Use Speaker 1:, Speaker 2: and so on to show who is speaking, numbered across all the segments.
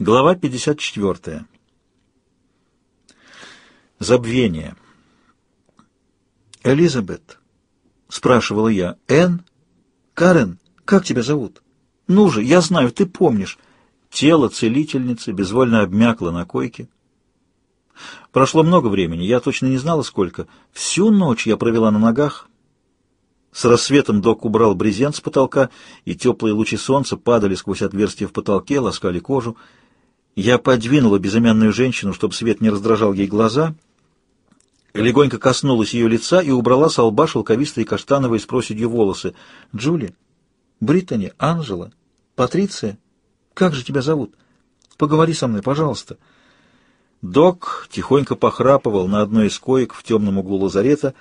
Speaker 1: Глава 54. Забвение. «Элизабет», — спрашивала я, — «Энн? Карен, как тебя зовут? Ну же, я знаю, ты помнишь». Тело целительницы безвольно обмякло на койке. Прошло много времени, я точно не знала, сколько. Всю ночь я провела на ногах. С рассветом док убрал брезент с потолка, и теплые лучи солнца падали сквозь отверстие в потолке, ласкали кожу. Я подвинула безымянную женщину, чтобы свет не раздражал ей глаза, легонько коснулась ее лица и убрала с лба шелковистые каштановые с проседью волосы. «Джули? Британи? Анжела? Патриция? Как же тебя зовут? Поговори со мной, пожалуйста». Док тихонько похрапывал на одной из коек в темном углу лазарета,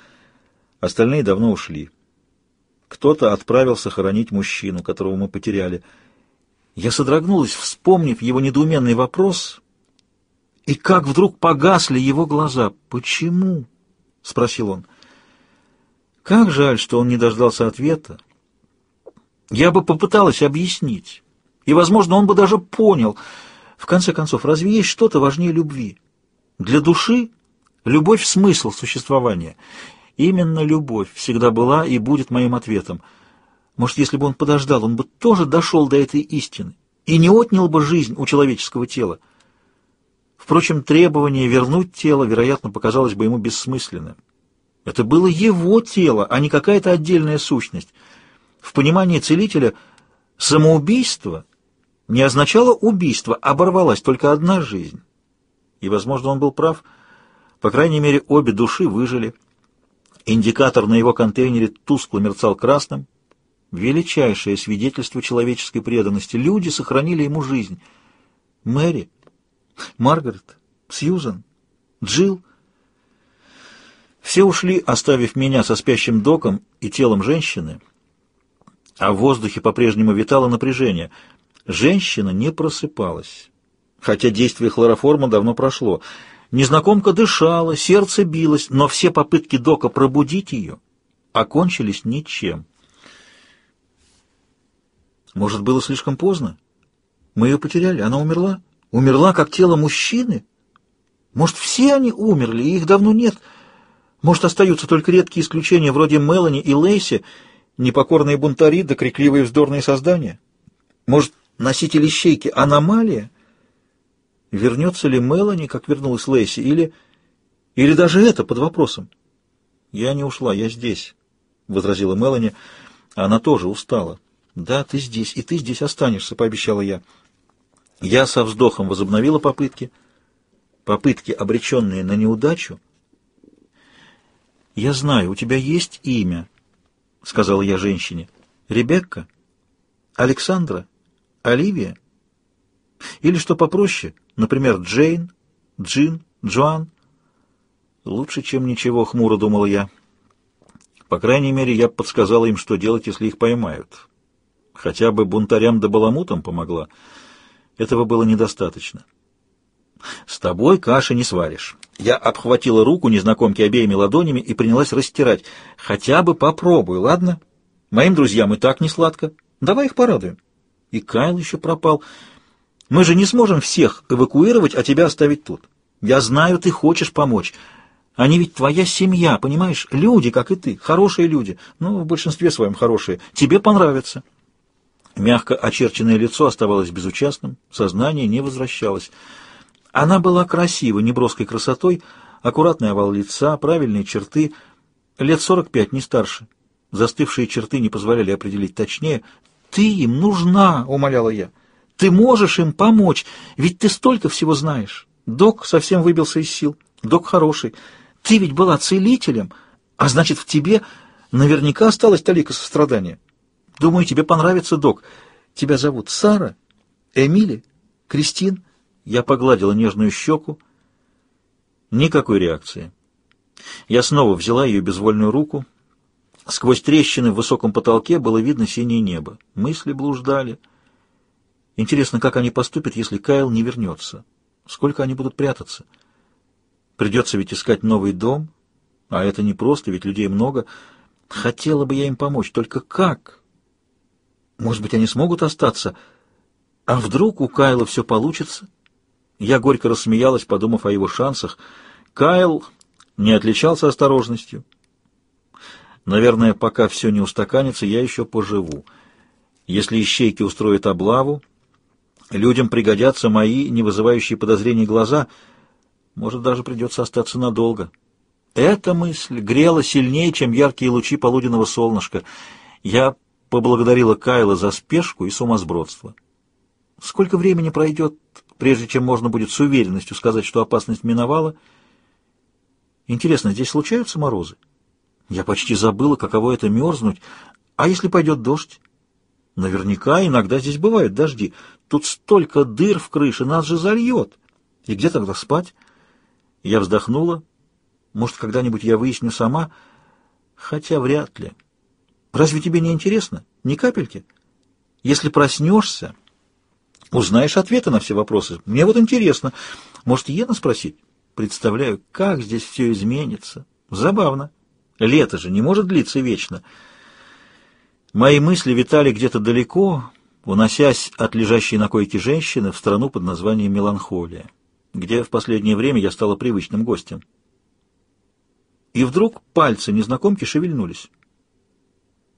Speaker 1: остальные давно ушли. Кто-то отправился хоронить мужчину, которого мы потеряли — я содрогнулась, вспомнив его недоуменный вопрос, и как вдруг погасли его глаза. «Почему?» — спросил он. Как жаль, что он не дождался ответа. Я бы попыталась объяснить, и, возможно, он бы даже понял. В конце концов, разве есть что-то важнее любви? Для души любовь — смысл существования. Именно любовь всегда была и будет моим ответом — может, если бы он подождал, он бы тоже дошел до этой истины и не отнял бы жизнь у человеческого тела. Впрочем, требование вернуть тело, вероятно, показалось бы ему бессмысленным. Это было его тело, а не какая-то отдельная сущность. В понимании целителя самоубийство не означало убийство, оборвалась только одна жизнь. И, возможно, он был прав. По крайней мере, обе души выжили. Индикатор на его контейнере тускло мерцал красным, величайшее свидетельство человеческой преданности. Люди сохранили ему жизнь. Мэри, Маргарет, Сьюзан, Джилл. Все ушли, оставив меня со спящим доком и телом женщины, а в воздухе по-прежнему витало напряжение. Женщина не просыпалась, хотя действие хлороформа давно прошло. Незнакомка дышала, сердце билось, но все попытки дока пробудить ее окончились ничем. Может, было слишком поздно? Мы ее потеряли, она умерла? Умерла, как тело мужчины? Может, все они умерли, и их давно нет? Может, остаются только редкие исключения, вроде Мелани и Лейси, непокорные бунтари да крикливые вздорные создания? Может, носитель ищейки — аномалия? Вернется ли Мелани, как вернулась Лейси, или... Или даже это под вопросом? «Я не ушла, я здесь», — возразила Мелани. Она тоже устала. «Да, ты здесь, и ты здесь останешься», — пообещала я. Я со вздохом возобновила попытки. Попытки, обреченные на неудачу. «Я знаю, у тебя есть имя», — сказала я женщине. «Ребекка? Александра? Оливия? Или что попроще, например, Джейн, Джин, Джоан?» «Лучше, чем ничего», — хмуро думал я. По крайней мере, я подсказала им, что делать, если их поймают хотя бы бунтарям да баламутам помогла. Этого было недостаточно. «С тобой каши не сваришь». Я обхватила руку незнакомки обеими ладонями и принялась растирать. «Хотя бы попробуй, ладно? Моим друзьям и так не сладко. Давай их порадуем». И Кайл еще пропал. «Мы же не сможем всех эвакуировать, а тебя оставить тут. Я знаю, ты хочешь помочь. Они ведь твоя семья, понимаешь? Люди, как и ты, хорошие люди. Ну, в большинстве своем хорошие. Тебе понравится». Мягко очерченное лицо оставалось безучастным, сознание не возвращалось. Она была красива, неброской красотой, аккуратный овал лица, правильные черты, лет сорок пять, не старше. Застывшие черты не позволяли определить точнее. «Ты им нужна!» — умоляла я. «Ты можешь им помочь, ведь ты столько всего знаешь. Док совсем выбился из сил. Док хороший. Ты ведь была целителем, а значит, в тебе наверняка осталась талика сострадания. Думаю, тебе понравится, док. Тебя зовут Сара? Эмили? Кристин?» Я погладила нежную щеку. Никакой реакции. Я снова взяла ее безвольную руку. Сквозь трещины в высоком потолке было видно синее небо. Мысли блуждали. Интересно, как они поступят, если Кайл не вернется? Сколько они будут прятаться? Придется ведь искать новый дом, а это не просто, ведь людей много. Хотела бы я им помочь, только как? Может быть, они смогут остаться? А вдруг у Кайла все получится? Я горько рассмеялась, подумав о его шансах. Кайл не отличался осторожностью. Наверное, пока все не устаканится, я еще поживу. Если ищейки устроят облаву, людям пригодятся мои, не вызывающие подозрений глаза. Может, даже придется остаться надолго. Эта мысль грела сильнее, чем яркие лучи полуденного солнышка. Я поблагодарила Кайла за спешку и сумасбродство. Сколько времени пройдет, прежде чем можно будет с уверенностью сказать, что опасность миновала? Интересно, здесь случаются морозы? Я почти забыла, каково это мерзнуть. А если пойдет дождь? Наверняка иногда здесь бывают дожди. Тут столько дыр в крыше, нас же зальет. И где тогда спать? Я вздохнула. Может, когда-нибудь я выясню сама, хотя вряд ли. Разве тебе не интересно? Ни капельки? Если проснешься, узнаешь ответы на все вопросы. Мне вот интересно. Может, Ена спросить? Представляю, как здесь все изменится. Забавно. Лето же не может длиться вечно. Мои мысли витали где-то далеко, уносясь от лежащей на койке женщины в страну под названием Меланхолия, где в последнее время я стала привычным гостем. И вдруг пальцы незнакомки шевельнулись.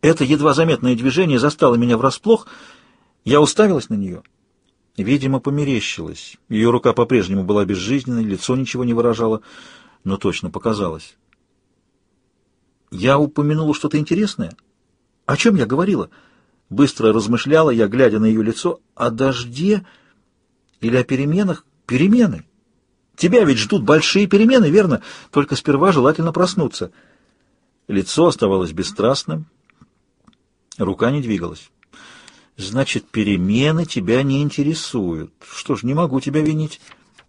Speaker 1: Это едва заметное движение застало меня врасплох. Я уставилась на нее. Видимо, померещилась. Ее рука по-прежнему была безжизненной, лицо ничего не выражало, но точно показалось. Я упомянула что-то интересное. О чем я говорила? Быстро размышляла я, глядя на ее лицо, о дожде или о переменах. Перемены. Тебя ведь ждут большие перемены, верно? Только сперва желательно проснуться. Лицо оставалось бесстрастным, рука не двигалась. Значит, перемены тебя не интересуют. Что ж, не могу тебя винить.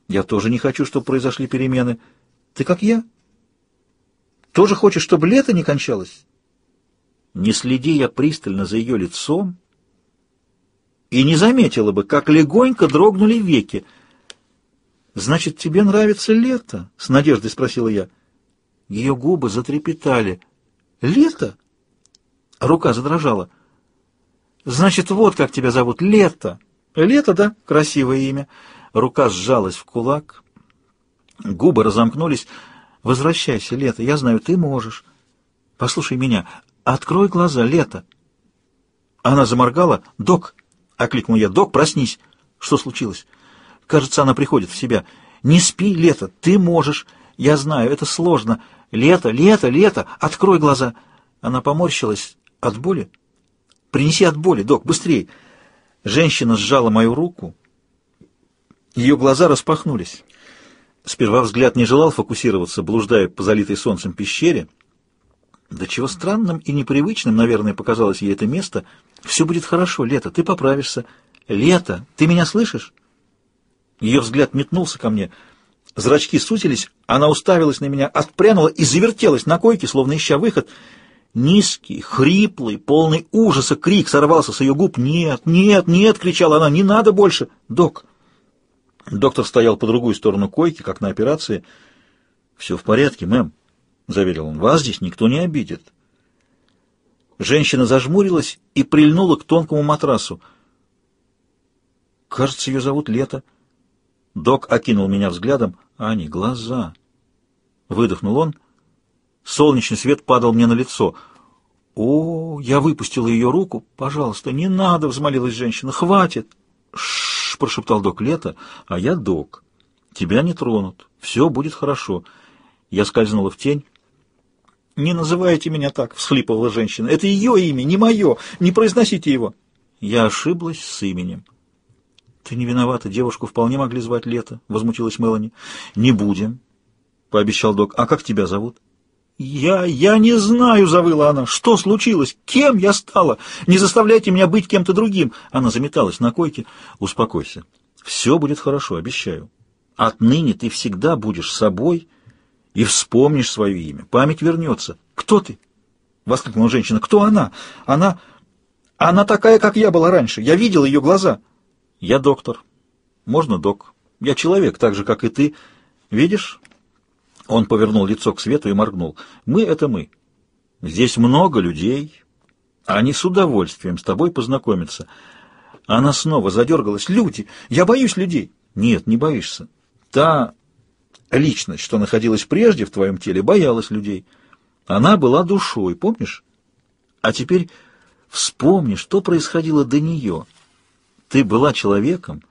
Speaker 1: Я тоже не хочу, чтобы произошли перемены. Ты как я? Тоже хочешь, чтобы лето не кончалось? Не следи я пристально за ее лицом и не заметила бы, как легонько дрогнули веки. «Значит, тебе нравится лето?» — с надеждой спросила я. Ее губы затрепетали. «Лето?» Рука задрожала. «Значит, вот как тебя зовут. Лето!» «Лето, да? Красивое имя». Рука сжалась в кулак. Губы разомкнулись. Возвращайся, Лето, я знаю, ты можешь. Послушай меня, открой глаза, Лето. Она заморгала. Док, окликнул я, док, проснись. Что случилось? Кажется, она приходит в себя. Не спи, Лето, ты можешь. Я знаю, это сложно. Лето, Лето, Лето, открой глаза. Она поморщилась от боли. Принеси от боли, док, быстрее. Женщина сжала мою руку. Ее глаза распахнулись. Сперва взгляд не желал фокусироваться, блуждая по залитой солнцем пещере. Да чего странным и непривычным, наверное, показалось ей это место. Все будет хорошо, Лето, ты поправишься. Лето, ты меня слышишь? Ее взгляд метнулся ко мне. Зрачки сузились, она уставилась на меня, отпрянула и завертелась на койке, словно ища выход. Низкий, хриплый, полный ужаса крик сорвался с ее губ. «Нет, нет, нет!» — кричала она. «Не надо больше!» «Док, Доктор стоял по другую сторону койки, как на операции. «Все в порядке, мэм», — заверил он. «Вас здесь никто не обидит». Женщина зажмурилась и прильнула к тонкому матрасу. «Кажется, ее зовут Лето». Док окинул меня взглядом. «Ани, глаза!» Выдохнул он. Солнечный свет падал мне на лицо. «О, я выпустила ее руку. Пожалуйста, не надо!» — взмолилась женщина. «Хватит!» «Ш — прошептал док Лето, — а я док. Тебя не тронут. Все будет хорошо. Я скользнула в тень. «Не называйте меня так», — всхлипывала женщина. «Это ее имя, не мое. Не произносите его». Я ошиблась с именем. «Ты не виновата. Девушку вполне могли звать Лето», — возмутилась Мелани. «Не будем», — пообещал док. «А как тебя зовут?» «Я... я не знаю», — завыла она. «Что случилось? Кем я стала? Не заставляйте меня быть кем-то другим!» Она заметалась на койке. «Успокойся. Все будет хорошо, обещаю. Отныне ты всегда будешь собой и вспомнишь свое имя. Память вернется. Кто ты?» — воскликнула женщина. «Кто она? Она... она такая, как я была раньше. Я видел ее глаза». «Я доктор. Можно док. Я человек, так же, как и ты. Видишь?» Он повернул лицо к свету и моргнул. «Мы — это мы. Здесь много людей. Они с удовольствием с тобой познакомятся. Она снова задергалась. «Люди! Я боюсь людей!» «Нет, не боишься. Та личность, что находилась прежде в твоем теле, боялась людей. Она была душой, помнишь? А теперь вспомни, что происходило до нее. Ты была человеком,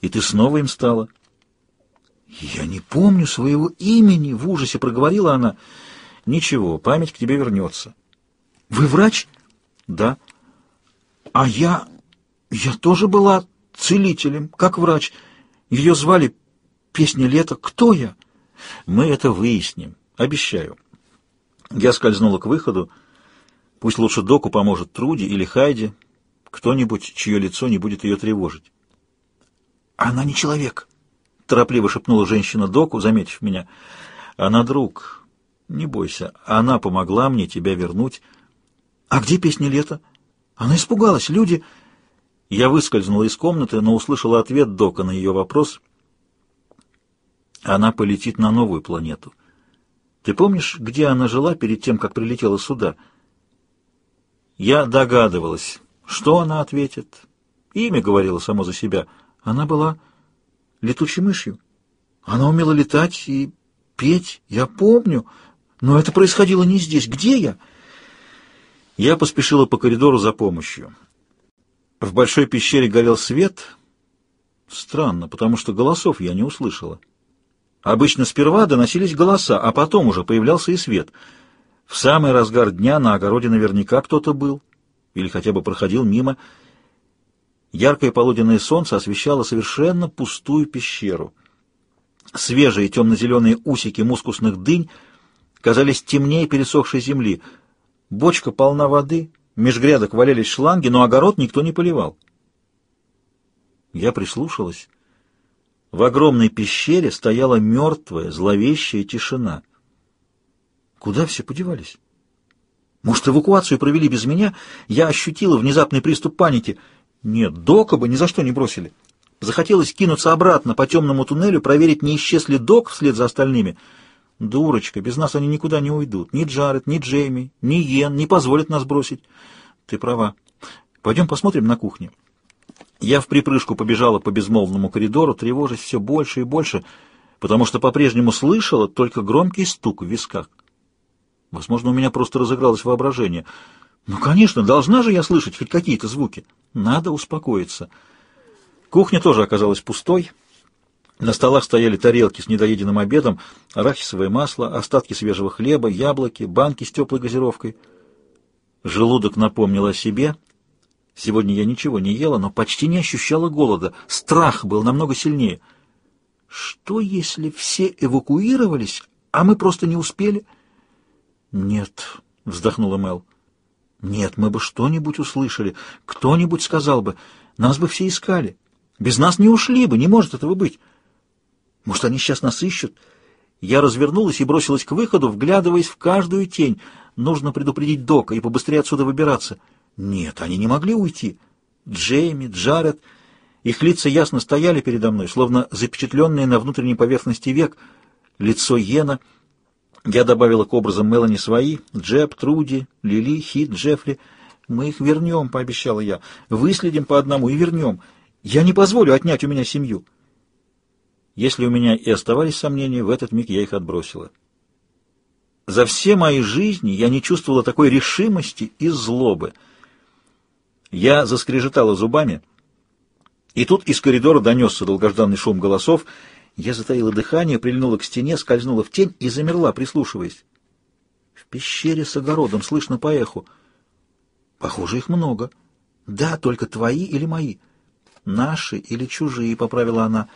Speaker 1: и ты снова им стала». «Я не помню своего имени!» — в ужасе проговорила она. «Ничего, память к тебе вернется». «Вы врач?» «Да». «А я... я тоже была целителем, как врач. Ее звали Песня лета. Кто я?» «Мы это выясним, обещаю». Я скользнула к выходу. Пусть лучше доку поможет Труди или Хайди, кто-нибудь, чье лицо не будет ее тревожить. «Она не человек», — торопливо шепнула женщина доку, заметив меня. «Она друг. Не бойся. Она помогла мне тебя вернуть». «А где песня лета?» Она испугалась. Люди... Я выскользнула из комнаты, но услышала ответ Дока на ее вопрос. Она полетит на новую планету. Ты помнишь, где она жила перед тем, как прилетела сюда? Я догадывалась, что она ответит. Имя говорило само за себя. Она была летучей мышью. Она умела летать и петь, я помню. Но это происходило не здесь. Где я?» Я поспешила по коридору за помощью. В большой пещере горел свет. Странно, потому что голосов я не услышала. Обычно сперва доносились голоса, а потом уже появлялся и свет. В самый разгар дня на огороде наверняка кто-то был или хотя бы проходил мимо. Яркое полуденное солнце освещало совершенно пустую пещеру. Свежие темно-зеленые усики мускусных дынь казались темнее пересохшей земли — Бочка полна воды, меж грядок валялись шланги, но огород никто не поливал. Я прислушалась. В огромной пещере стояла мертвая, зловещая тишина. Куда все подевались? Может, эвакуацию провели без меня? Я ощутила внезапный приступ паники. Нет, Дока бы ни за что не бросили. Захотелось кинуться обратно по темному туннелю, проверить, не исчез ли Док вслед за остальными — «Дурочка, без нас они никуда не уйдут. Ни Джаред, ни Джейми, ни Йен не позволят нас бросить». «Ты права. Пойдем посмотрим на кухне». Я в припрыжку побежала по безмолвному коридору, тревожась все больше и больше, потому что по-прежнему слышала только громкий стук в висках. Возможно, у меня просто разыгралось воображение. Ну, конечно, должна же я слышать хоть какие-то звуки. Надо успокоиться. Кухня тоже оказалась пустой. На столах стояли тарелки с недоеденным обедом, арахисовое масло, остатки свежего хлеба, яблоки, банки с теплой газировкой. Желудок напомнил о себе. Сегодня я ничего не ела, но почти не ощущала голода. Страх был намного сильнее. Что, если все эвакуировались, а мы просто не успели? Нет, вздохнула Мел. Нет, мы бы что-нибудь услышали, кто-нибудь сказал бы, нас бы все искали. Без нас не ушли бы, не может этого быть. Может, они сейчас нас ищут? Я развернулась и бросилась к выходу, вглядываясь в каждую тень. Нужно предупредить Дока и побыстрее отсюда выбираться. Нет, они не могли уйти. Джейми, Джаред... Их лица ясно стояли передо мной, словно запечатленные на внутренней поверхности век. Лицо Йена. Я добавила к образам Мелани свои. Джеб, Труди, Лили, Хит, Джеффри. Мы их вернем, пообещала я. Выследим по одному и вернем. Я не позволю отнять у меня семью. Если у меня и оставались сомнения, в этот миг я их отбросила. За все мои жизни я не чувствовала такой решимости и злобы. Я заскрежетала зубами, и тут из коридора донесся долгожданный шум голосов. Я затаила дыхание, прильнула к стене, скользнула в тень и замерла, прислушиваясь. В пещере с огородом слышно по эху. Похоже, их много. Да, только твои или мои. Наши или чужие, — поправила она.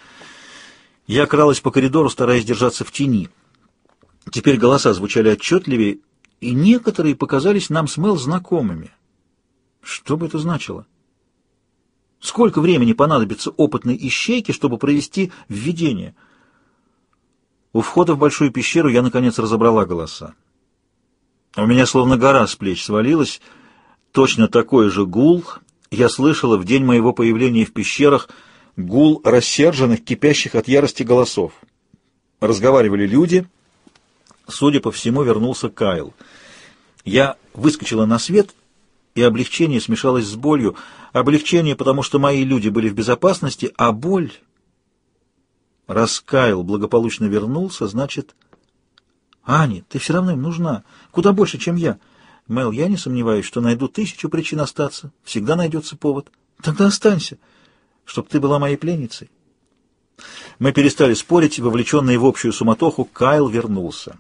Speaker 1: Я кралась по коридору, стараясь держаться в тени. Теперь голоса звучали отчетливее, и некоторые показались нам с Мел знакомыми. Что бы это значило? Сколько времени понадобится опытной ищейке, чтобы провести введение? У входа в большую пещеру я, наконец, разобрала голоса. У меня словно гора с плеч свалилась. Точно такой же гул я слышала в день моего появления в пещерах — гул рассерженных, кипящих от ярости голосов. Разговаривали люди. Судя по всему, вернулся Кайл. Я выскочила на свет и облегчение смешалось с болью. Облегчение, потому что мои люди были в безопасности, а боль... Раскайл, благополучно вернулся, значит... Ани, ты все равно им нужна. Куда больше, чем я. Мел, я не сомневаюсь, что найду тысячу причин остаться. Всегда найдется повод. Тогда останься, чтоб ты была моей пленницей. Мы перестали спорить, вовлеченные в общую суматоху, Кайл вернулся.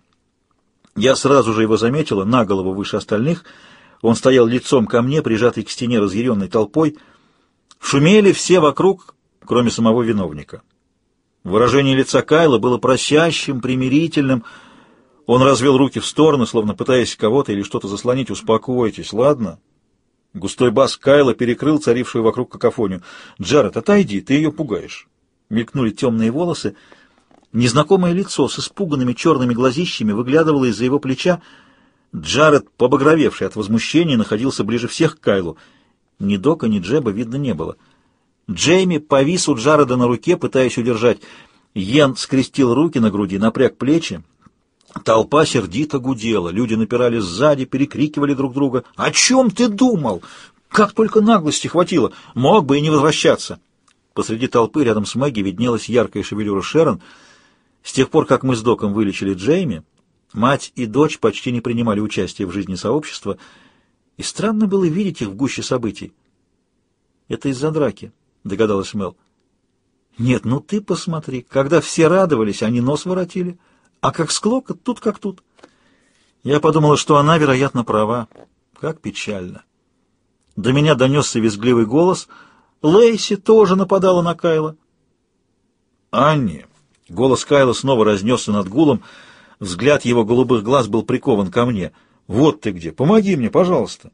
Speaker 1: Я сразу же его заметила, на голову выше остальных. Он стоял лицом ко мне, прижатый к стене разъяренной толпой. Шумели все вокруг, кроме самого виновника. Выражение лица Кайла было просящим, примирительным. Он развел руки в стороны, словно пытаясь кого-то или что-то заслонить. «Успокойтесь, ладно?» Густой бас Кайла перекрыл царившую вокруг какофонию. «Джаред, отойди, ты ее пугаешь». Мелькнули темные волосы. Незнакомое лицо с испуганными черными глазищами выглядывало из-за его плеча. Джаред, побагровевший от возмущения, находился ближе всех к Кайлу. Ни Дока, ни Джеба видно не было. Джейми повис у Джареда на руке, пытаясь удержать. Йен скрестил руки на груди, напряг плечи. Толпа сердито гудела, люди напирали сзади, перекрикивали друг друга. «О чем ты думал? Как только наглости хватило! Мог бы и не возвращаться!» Посреди толпы рядом с Мэгги виднелась яркая шевелюра Шерон. С тех пор, как мы с Доком вылечили Джейми, мать и дочь почти не принимали участия в жизни сообщества, и странно было видеть их в гуще событий. «Это из-за драки», — догадалась Мел. «Нет, ну ты посмотри, когда все радовались, они нос воротили, а как склока, тут как тут». Я подумала, что она, вероятно, права. Как печально. До меня донесся визгливый голос — Лейси тоже нападала на Кайла. «Анни!» Голос Кайла снова разнесся над гулом. Взгляд его голубых глаз был прикован ко мне. «Вот ты где! Помоги мне, пожалуйста!»